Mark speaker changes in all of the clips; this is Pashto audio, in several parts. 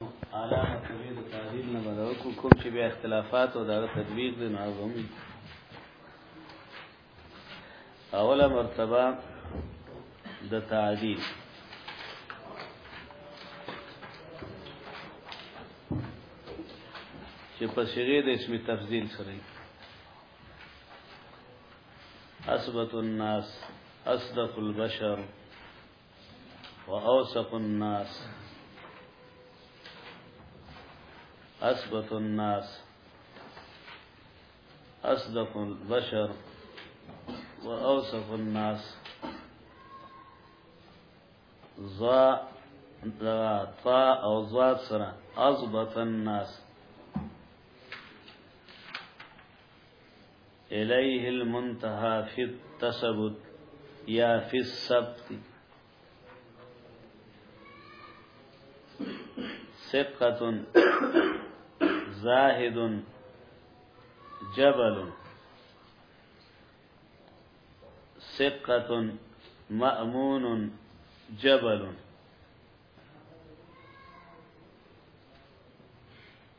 Speaker 1: اعلی مسلې د تعدیل نه بدو کو کوم چې بیا اختلافات او دا تدبیر دي نه هم اوله مرتبه د تعدیل چې په صيغه د اسم تفضیل سره اثبت الناس اصدق البشر واوثق الناس أسبط الناس أصدق البشر وأوصف الناس ظا طاء أو ظا سرا أضبط الناس إليه المنتهى في التثبت يا في السبت ثقة زاهد جبل سقة مأمون جبل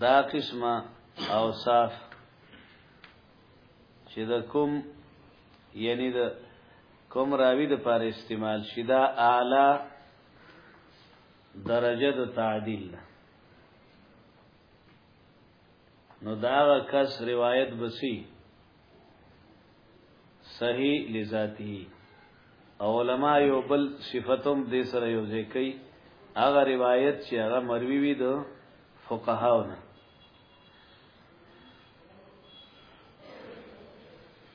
Speaker 1: دا قسمه اوصاف چې د کوم یعنی د کوم راوی د پاره استعمال شي دا اعلی درجه د تعدیل نو دا کس روایت بسی صحیح لذاتی علماء یو بل صفتم دې سره یو ځکې هغه روایت چې هغه مروي وي د فقهاونه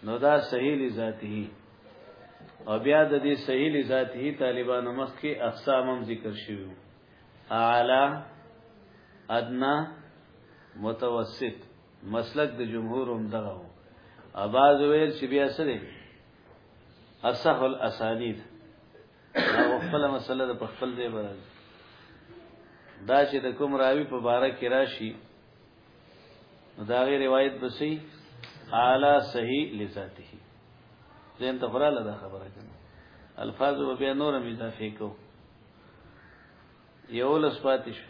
Speaker 1: نو دا صحیح لذاتی او بیا د دې صحیح لذاتی طالبانو مخ کې اقسام هم ذکر شوی اعلی ادنا متوسط مسلک د جمهور هم دغه وو اباز ویل چې بیا سره اصح الاسانید او خپل مسله د خپل دی برابر دا چې د کوم راوی په باره کې راشي نو دا غي روایت بسی اعلی صحیح لذاته زين ته خورا لدا خبره کړه الفاظ به نور مې اضافه کو یو لس پاتې شو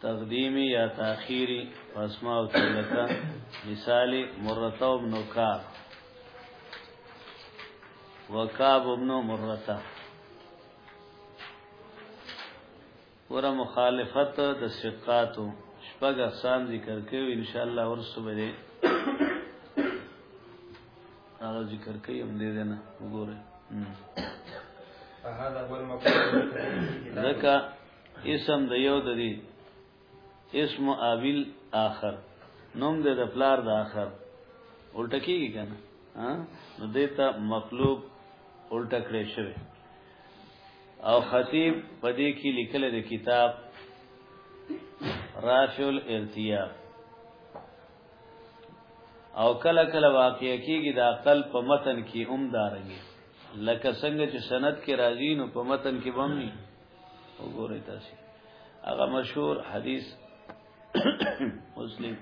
Speaker 1: تقدیمی یا تاخیری فاسما او تلکا مثال مرتا ابن کعب وکعب ابن مرتا ور مخالفت د ثقاتو شپږ اقسام ذکر کوي ان شاء الله ورسو به دې هغه ذکر کوي هم دې نه وګوره هغه اسم د یو د دی اسم ابل اخر نوم د پلار د اخر الټه کیږي کنه ها نو دیتا مقلوب الټه کړی شوی او خطیب پدې کې لیکل د کتاب رافع الارتیاب او کله کله واقع کیږي د عقل په متن کې هم دارنګي لکه څنګه چې سند کې راځي نو په متن کې بمني وګورئ تاسو هغه مشهور حدیث مسلم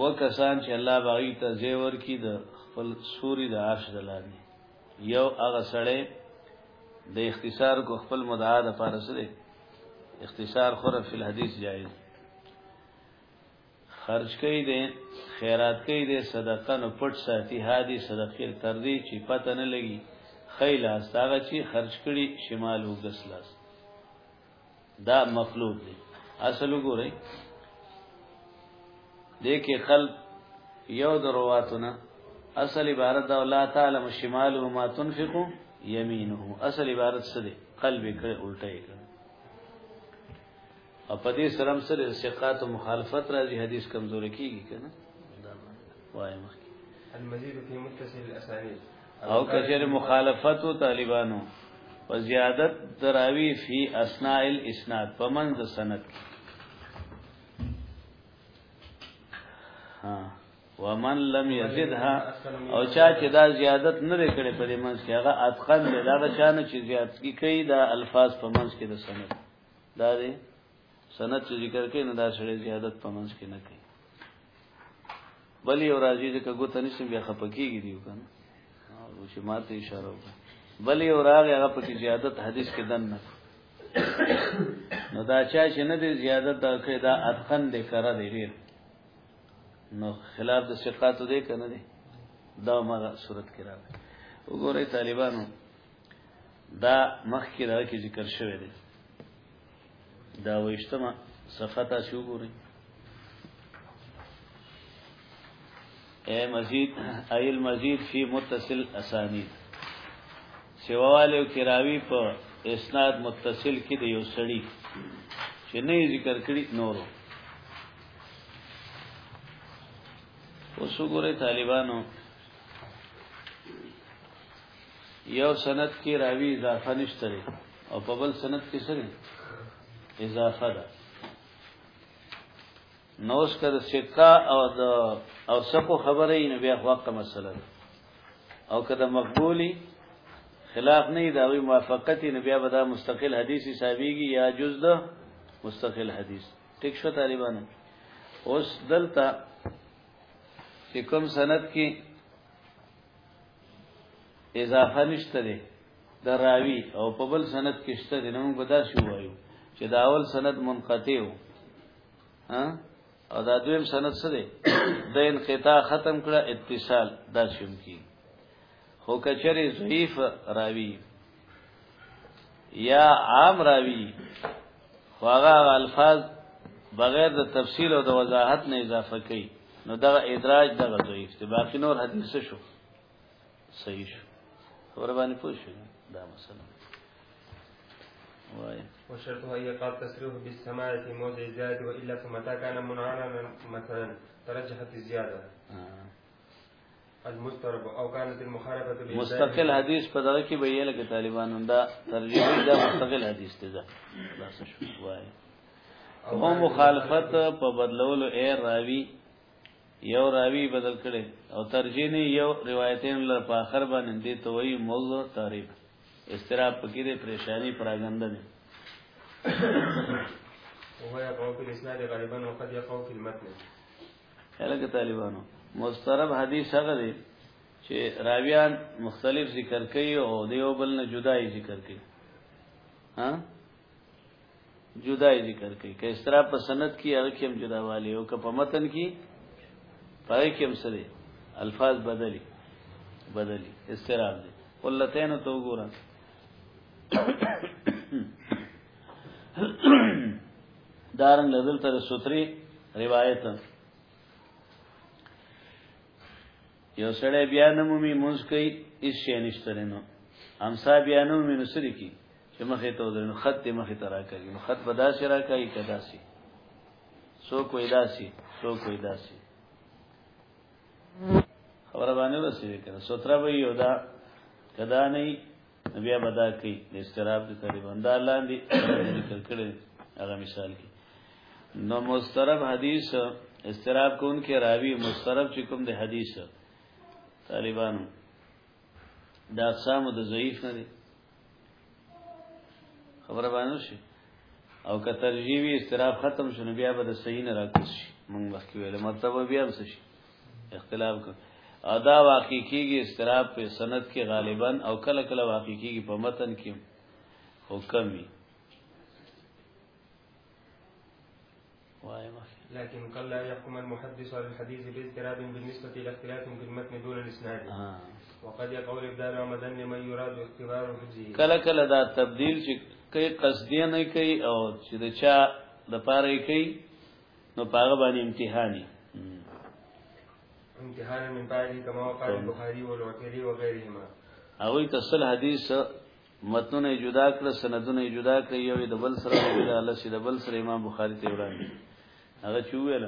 Speaker 1: وکسان چې الله باغی ته زیور کی د خپل سوري د عرش دلانی یو هغه سړی د اختصار کو خپل مدعا د پارسره اختصار خور فی الحدیث جائز خرج کوي دي خیرات کوي دي صدقه نو پټ ساتي هادي صدقه تر دې چې پته نه لګي خیلا ساغه چې خرج کړي شمال او غسلاس دا مخلوط دي اصل وګورئ دې کې قلب یو درواتونه اصل عبارت دا الله تعالی شمال او ما تنفقو یمینه اصل عبارت څه دي قلب کړه الټه کړه او په دې سره هم سره انشقاق او مخالفت راځي حدیث کمزوري کیږي کنه وایم
Speaker 2: المزید فی متصل الاسانید
Speaker 1: او کچره مخالفت او طالبانو و زیادت دراوی فی اسناء الاسناد پمن د سند ها ومن لم یزدها او چا چې دا زیادت نه کړي په دې منځ کې هغه اتقن دی دا چا نه چې زیات کی کوي دا الفاظ په منځ کې د سند دا دی سند چې ذکر کړي نه دا سره زیادت په منځ کې نه کوي بلې او راځي چې کګو تنسم بیا خپکیږي دیو کنه او چې ماته اشاره وکړه بلې او راغی هغه پکې زیادت حدیث کې دن نه نو دا چا چې نه دی زیادت دا کې دا اتقن دې کرا دی ډیر نو خلاف د ثقاتو دې کنه دی دا مغه صورت کې راغی وګورئ طالبانو دا مخکې دا کې ذکر شوی دی دا وشتمه صفحه تاسو وګورئ اے مزید ایل مزید فی متصل اسانید سیواله کراوی په اسناد متصل کې د یو سړی چې نه ذکر کړی نورو اوس وګورئ طالبانو یو سند کې راوی اضافه نشته او په بل سند کې سره اضافه ده نو اس کر سکا او د او سکو خبره یې بیا وخت مسله ده او کده مقبولی خلاف نه دا وی موافقت یې بیا به دا مستقل حدیث حسابيږي یا جز ده مستقل حدیث ټیک شو طالبانو اوس دلته چې کوم سند کې اضافه نشته دی د راوی او په بل سند کې شته دی نو بدا شو وایو چې دا اول سند منقطع و ها او دا دویم سند څه دی د انقطاع ختم کړه اتصال دا شوم کی خو کچره ضعیف راوی یا عام راوی خو هغه الفاظ بغیر د تفصیل او د وضاحت نه اضافه کوي نو دغه ادراج دغه ضعیف دی باقی نور حدیث شو صحیح شو خبر باندې پوه شو دا مثلا وای
Speaker 2: وشرطه هي قال تصريح بالسماع في موضع الزيادة وإلا فمتى كان منعنا مثلا ترجحت الزيادة آه. المسترب او كانت المخالفه بالله
Speaker 1: مستقل حدیث په دغه کې ویل کې طالبانو دا ترجمه دا مستقل حدیث دی دا خلاص شو وای او مخالفت په بدلولو اے راوی یو راوی بدل کړي او ترجیح یو روایتین لر په اخر باندې دي ته وی موضوع تعریف استراب پکې دې پریشانی پراګند دي
Speaker 2: وهو يقع في الاسناد غالبا وقد يقع في المتن
Speaker 1: الګ طالبانو مسترب حدیث هغه دی چې راویان مختلف ذکر کوي او دیو بل نه جدای ذکر کوي ها جدای ذکر کوي که اسرا په سند کې هغه کې هم جدا والی او که په متن کې پای کې هم سره الفاظ بدلی بدلی استراب دي قلتین تو ګورم دارنګ لدل تر سوتری روایت یو سړی بیا نمومي مونږ کوي هیڅ شي نشته نو امسا بیا نمومي نو سری کی چې مخې ته ودرنو خط دې مخې ته راکړي نو خط به داسې راکړي کدا سي سو کوی داسي سو کوی داسي خبره باندې رسېږي کنه سوتره به یو دا کدا نه بیا به دا کوي د استراب د تقریبا دا لاندې ذکر کړي هغه مثال کې نو مسترب حدیث استراب کون کې راوی مسترب چې کوم د حدیث طالبانو دا اقسام د ضعیف نه دي خبره باندې شي او که ترجیوی استراب ختم شونه بیا به د صحیح نه راکوس شي مونږ وخت ویل مرتبه بیا هم شي اختلاف کو او دا واقع کیږي استراب په سند کې غالبا او کله کله واقع کیږي په متن کې حکم وي وایم
Speaker 2: لكن قد لا يحكم المحدث على الحديث باضطراب بالنسبة إلى اختلاف في المتن دون الإسناد وقد يقع الإبدال عمدا لمن يراد اختبار حفظه
Speaker 1: کله کله دا تبديل چې کوي قصدي نه کوي او چې د چا د پاره کوي نو پاغه باندې امتحاني
Speaker 2: امتحان من بعد كما وقع البخاري والعقيلي وغيرهما
Speaker 1: او تصل حدیث متنونه جدا کړ سندونه جدا کړ یو د بل سره ویل الله سي د بل سره امام بخاری ته وړاندې هغه چویل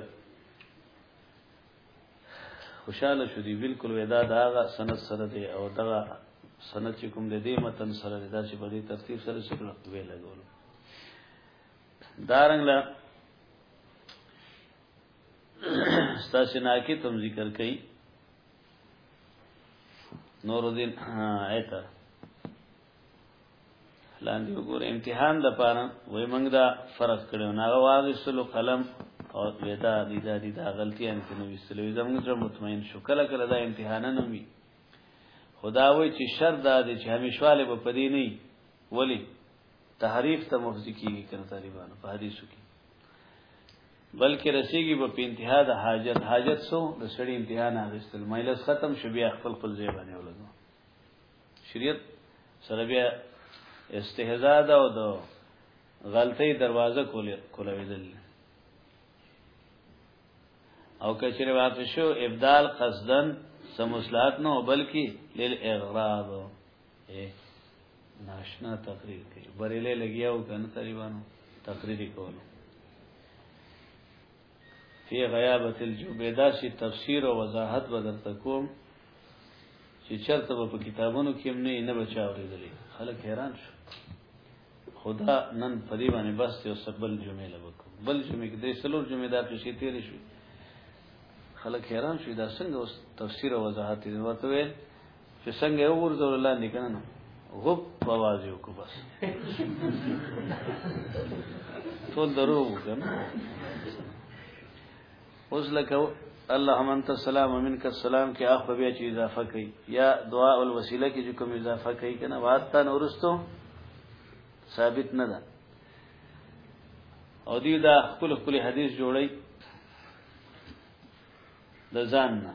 Speaker 1: خوشاله شو دی بالکل ودا دا هغه سند سره دی او دا سند چې کوم د دې متن سره دا چې په دې ترتیب سره شکل ویل غوړو دارنګ لا ستاسو ناکی تم ذکر کړي نور الدین ایت لاندې وګوره امتحان د پاره وای موږ دا فرق کړو نه واغې سلو قلم او ودا دي دا دي دا غلطي ان کې نو وسلو زموږ سره مطمئن شو کله کله دا امتحان نه وي خدا وای چې شر دا دي چې همیشواله په پدې نه ولی تحریف ته مفضی کیږي کنه طالبانو په حدیثو کې بلکې رسیږي په انتها د حاجت حاجت سو د سړی انتها نه غستل مایله ختم شو بیا خپل خپل ځای باندې ولګو شریعت سره بیا استهزاء دا او د غلطي دروازه کوله کوله ویدل او کچره واقع شو ابدال قصدن سمصلات نو بلکې لیل اغراب ناشنا تقریر کوي بریلې لګیاو کنه طالبانو تقریر کولو فی غیابت الجبیدا سی تفسیر او وضاحت بدل تکوم چې چرته په کتابونو کې نه نه بچا ورېدلې خلک حیران شو خدا نن پدی باندې بس یو سبل جمعه لبکو بل جمعه کې د سلور جمعه دا په شی تیر شو خلک حیران شو دا څنګه اوس تفسیر او وضاحت دې ورته ویل چې څنګه یو ورځول الله نکنه نو غوب بواز یو کو بس ټول درو کنه اوس لکه اللهم انت السلام ومنك السلام کې اخ بیا چې اضافه کوي یا دعا او وسیله کې چې کوم اضافه کوي کنه واتا نورستو ثابت نه ده او دی دا خپل خپل حدیث جوړی د ځان نه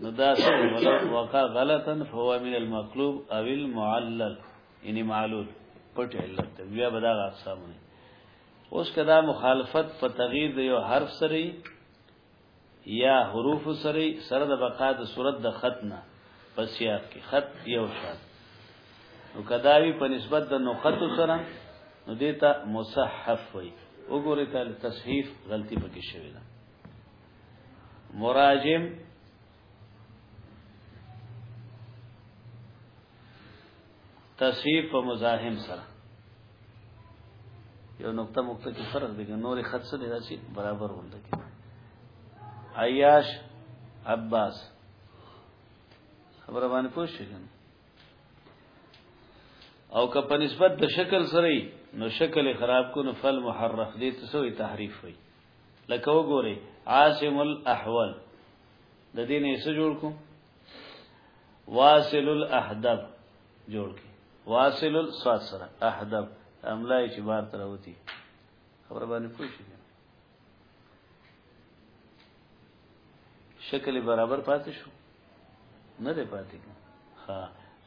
Speaker 1: نو دا څه وقع غلطا فهو من المقلوب او المعلل یعنی معلول پټ علت دی بیا به دا اقسام نه اوس کدا مخالفت په تغییر دی یو حرف سره یا حروف سره سره د بقا د صورت د خط نه پس یاد کی خط یو شاد نو کداوی په نسبت د نقط سره نو دیتا مصحف وی وګورئ ته تصحیف غلطی پکې شوی ده مراجم تصحیح په مزاحم سره یو نقطه مقطه کې فرق دی نورې خط سره راشي برابر ونده کې عیاش عباس خبره باندې پوه شئ او که په نسبت د شکل سره نو شکل خراب کو نو فل محرف دي ته سوې تحریف وي لکه وګوري عاصم الاحول د دې نه څه جوړ کو واصل الاحدب جوړ کی واصل الصاد سره احدب املای چې بار تر وتی خبر باندې پوښتنه شکل برابر پاتې شو نه دی پاتې ها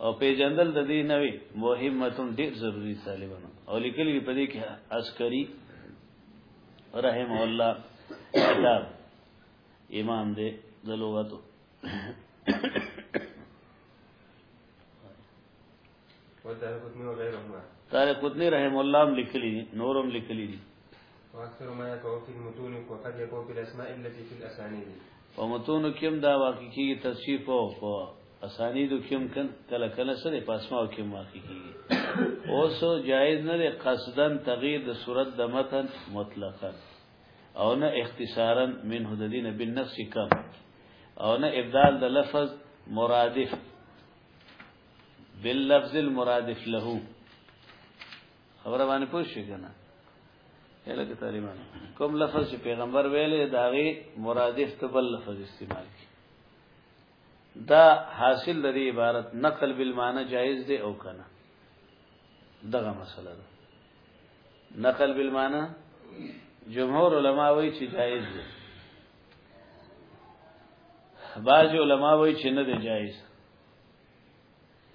Speaker 1: او پیجندل د دې نوې مهمتون ډیر ضروری طالبانو او لیکلي په دې کې عسکری رحم الله کتاب امام دې
Speaker 2: د لغتو
Speaker 1: تاره قطنی رحم الله هم لیکلی دي نور هم لیکلی دي
Speaker 2: واکثر ما يقع في المتون وقد يقع في الاسماء التي في الاسانيد
Speaker 1: په متون کې هم دا واقع کیږي تصفیف او په اسانیدو کې هم کله کله سره په اسماء کې هم واقع کیږي اوس جایز نه دی قصدا تغییر د صورت د متن مطلقاً او نه اختصارا منه د دین بالنفس کم او نه ابدال د لفظ مرادف باللفظ المرادف له خبره باندې پوه شئ کنه الکه طالبان کوم لفظ چې پیغمبر ویلې داغه مرادف ته بل لفظ استعمال کی دا حاصل لري عبارت نقل بالمعنی جائز دی او کنه دغه مسله ده نقل بالمعنی جمهور علما وایي چې جائز دی بعض علما وایي چې نه دی جائز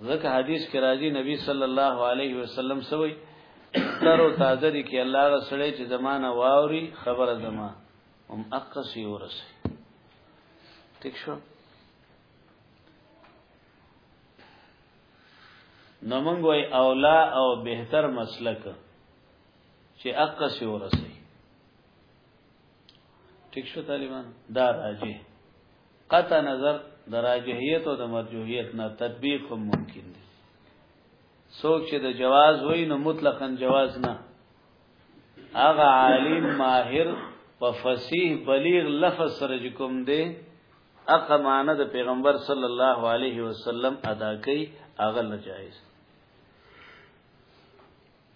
Speaker 1: ځکه حدیث کې راځي نبی صلی الله علیه وسلم سوی تر او تازه دي کې الله رسول چې زمانہ واوري خبره زما هم اقصی ورسي ٹھیک شو نو موږ وای اولا او بهتر مسلک چې اقصی ورسي ٹھیک شو طالبان دا راځي قطع نظر د راجحیت او د مرجوحیت نه تطبیق هم ممکن دی څوک چې د جواز وای نو مطلقاً جواز نه هغه عالم ماهر په فصیح بلیغ لفظ سره کوم دی اقا معنی د پیغمبر صلی الله علیه وسلم ادا کړي هغه ناجایز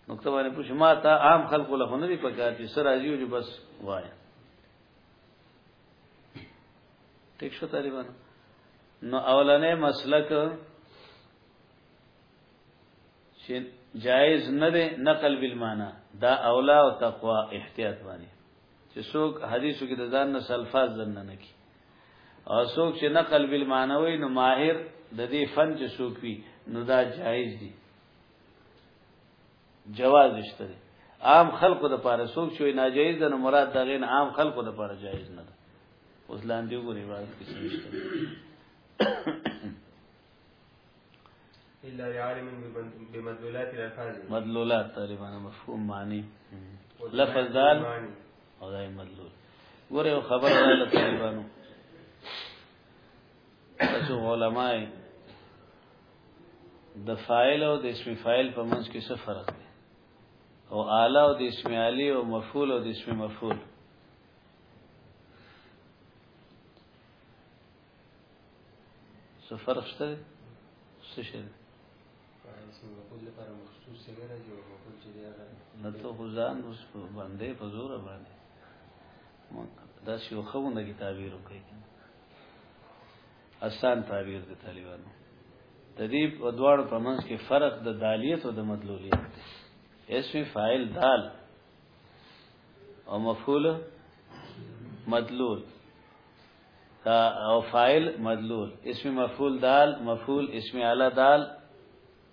Speaker 1: نقطه باندې پوښ ما ته عام خلکو له نه دی پکار چې سر راځي او بس وایي ټیک شو طالبان نو اولنې مسلک چې جایز نه ده نقل بالمانا دا اولا او تقوا احتیاط باندې چې څوک حدیثو کې د ځان نه سلفاظ ځنن نه کی او څوک چې نقل بالمانا وي نو ماهر د دې فن چې څوک وي نو دا جایز دي جواز شته دی عام خلکو د پاره سوچ شوی ناجایز ده نو مراد دا غین عام خلکو د پاره جایز نه ده اوس لاندې وګورئ باز کې څه نشته
Speaker 2: الا لعالم بمدلولات الالفاظ
Speaker 1: مدلولات تقریبا مفهوم معنی لفظ دال او دای مدلول ګوره خبر رااله طالبانو تاسو علماي د فاعل او د اسم فاعل په منځ کې څه فرق دی او اعلی او د اسم علی او مفعول او د اسم مفعول څه فرق شته څه شي نه ته خو ځان اوس باندې په زور باندې دا شیوخونه کی تعبیر وکړي اسان تعبیر د طالبانو د دې په دواړو په منځ کې فرق د دالیت او د مدلولیت دی اسم فاعل دال او مفعول مدلول دا او فاعل مدلول اسم مفعول دال مفعول اسم اعلی دال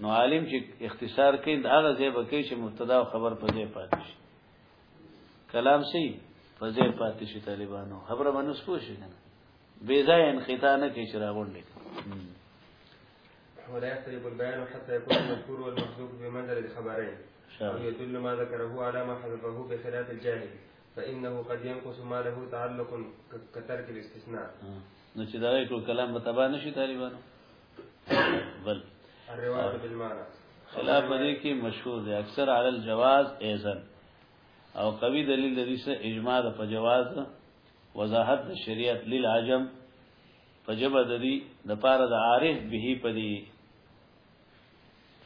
Speaker 1: نو عالم چې اختصار کوي دا هغه ځای به کوي چې مبتدا او خبر په ځای پاتې شي کلام سي په ځای پاتې شي طالبانو خبره باندې سپو شي کنه بې ځای انقطاع نه کوي چې راغونډي
Speaker 2: ولا يختلف البيان حتى يكون المذكور والمحذوف بمنزل الخبرين أو يدل ما ذكره على ما حذفه بخلاف الجاهل فإنه قد ينقص ما له تعلق كترك الاستثناء
Speaker 1: نو چې دا یو کلام متبا نشي طالبانو بل
Speaker 2: الروايه بالمعنى
Speaker 1: خلاف دې کې مشهور دی اکثر علی الجواز ایزن او قوی دلیل د دې اجماع په جواز وضاحت د شریعت للعجم فجب د دې د پاره د عارف به په دې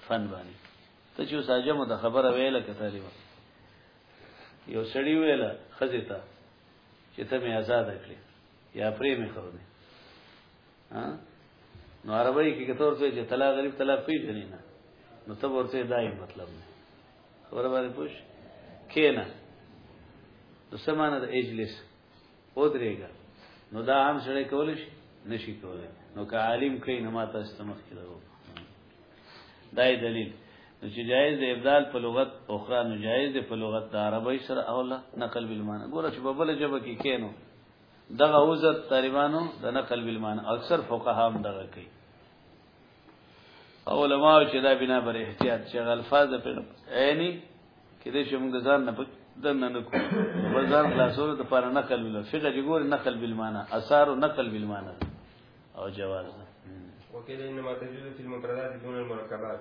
Speaker 1: فن باندې ته چې ساجم د خبره ویله کته دی یو سړی ویله خزیتا چې ته مې آزاد کړې یا پرې مې خو نه ها نو عربی کې کتور څه چې طلاق غریب طلاق پیژنې نه نو ته ورته دای مطلب نه خبره باندې پوښ کینا نو سمانه د اجلس او درېګا نو دا هم سره کول شي نشي کولای نو که عالم کین نه ماته استمخ کړو دای دلیل نو چې جایز د ابدال په لغت اخرى نو جایز د په لغت د عربی سره اوله نقل بالمعنی ګوره چې په بل جبه کې کینو دغه عذر طالبانو د نقل بالمعنى اکثر فقها هم دغه کوي او علماء چې دا بنا بر احتیاط چې الفاظ په عیني کې د شوم د ځان نه پک د نه نکو په ځان خلاصولو د پر نقل ویل فقہ چې ګور نقل بالمعنى اثار نقل بالمعنى او جواز
Speaker 2: وکړه انما تجوز فی المفردات دون
Speaker 1: المرکبات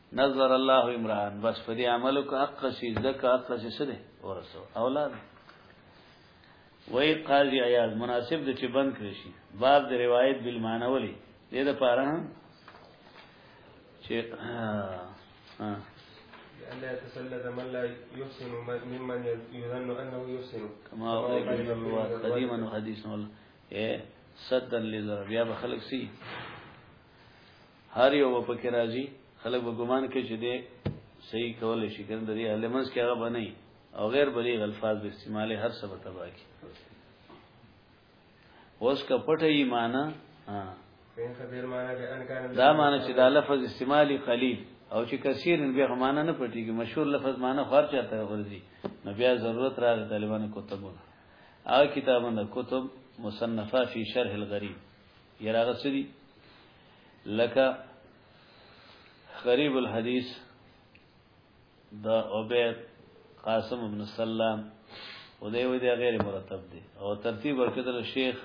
Speaker 1: نظر الله عمران بس په دې عمل کو حق شي زکه حق شي سره ورسو اولاد وای قاضی عیاض مناسب د چې بند کړی شي باب د روایت بل معنی ولي دې د پاره هم چې ها
Speaker 2: ألا يتسلد من لا يحسن ممن يظن أنه يحسن
Speaker 1: كما قديما وحديثا والله إيه سدا لذرب يا بخلق سي هر یو به پکې راځي خلک به ګمان کوي چې دی صحیح کولای شي کنه د دې اهل منځ کې هغه بنئ او غیر بلیغ الفاظ به استعمالي هر څه به تبا کی اوس کا پټه ایمانه ها دا معنی چې دا لفظ استعمالي قلیل او چې کثیر به معنا نه پټیږي مشهور لفظ معنا خور چاته ورځي نو بیا ضرورت راغی طالبانو کتبونه هغه کتابونه کتب مصنفه فی شرح الغریب یې راغه څه دي لکه غریب الحدیث د عبید قاسم ابن سلام او دی وی دی غیر مرتب دی او ترتیب ورکړل شیخ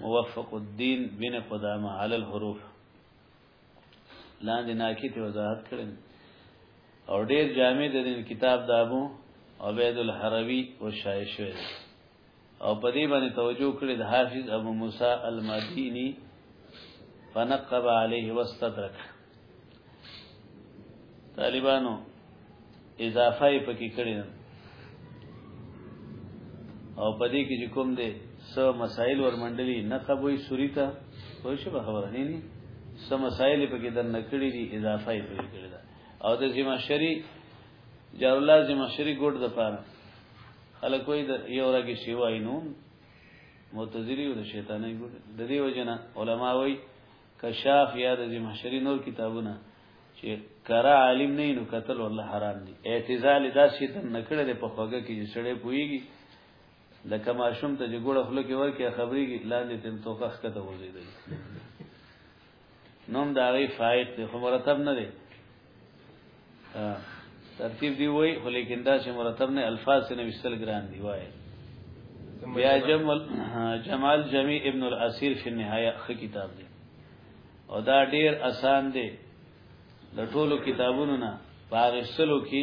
Speaker 1: موفق الدین بن قدامه علی الحروف لاندې ناکی ته وضاحت کړم او ډیر جامع د کتاب دابو عبید الحروی او شایشه او په دې باندې توجه کړې د حافظ ابو موسی المديني فنقب عليه واستدرك طالبانو اضافه یې پکې کړې او په دې کې چې کوم دې سو مسائل ورمنډلي نقب وي سوري ته خو شي به خبره نه ني سو مسائل پکې در نکړې دي اضافه یې پکې کړې ده او د ذمہ شری جار الله ذمہ شری ګډ د پاره خلک وایي د یو راګي شیوا نوم معتزلی او د شیطانې ګور د دې وجنه علما وایي کشاف یا د محشری نور کتابونه چې کرا عالم نه نو قتل والله حرام دي اعتزال دا شیطان نکړه د په خوګه کې سړې پويږي د کما شوم ته جګړه خلک ورکه خبرېږي لاندې تم توقخ کته وزیدل نوم دا غي فائد دی خو مرتب نه دی ترتیب دی وای خو لیکن دا چې مرتب نه الفاظ نه وستل ګران دی وای بیا جمال جمال جمی ابن الاسیر فی النهایه خ کتاب دی او دا ډیر اسان دی د ټولو کتابونو نه پاغسلو کې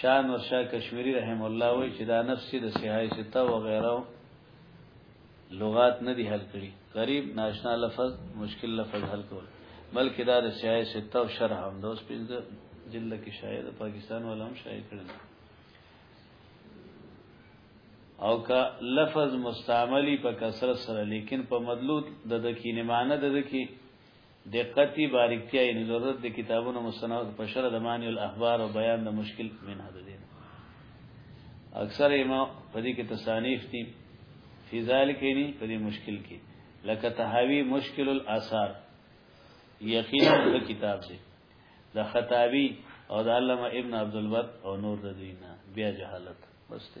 Speaker 1: شاه نور شاه کشمیری رحم الله وی چې دا نفسي د صحای ستا و غیره لغات نه دی حل کړي غریب ناشنا لفظ مشکل لفظ حل کول بلکې دا د صحای ستا او شرح هم د اوس پنځه جلد کې شاید پاکستان ولا هم شایع کړل او کا لفظ مستعملی په کثرت سره لیکن په مدلول د دکینه معنی د دکی دقتی باریکتیا یعنی ضرورت د کتابونو مصنفات په شرح د معنی الاخبار او بیان د مشکل من هدا دین اکثر ما په دې کې تصانیف دي فی ذلک یعنی په دې مشکل کې لکه تهاوی مشکل الاثار یقینا د کتاب دی د خطابی او د علامه ابن عبد البر او نور د دینه بیا جهالت بس ته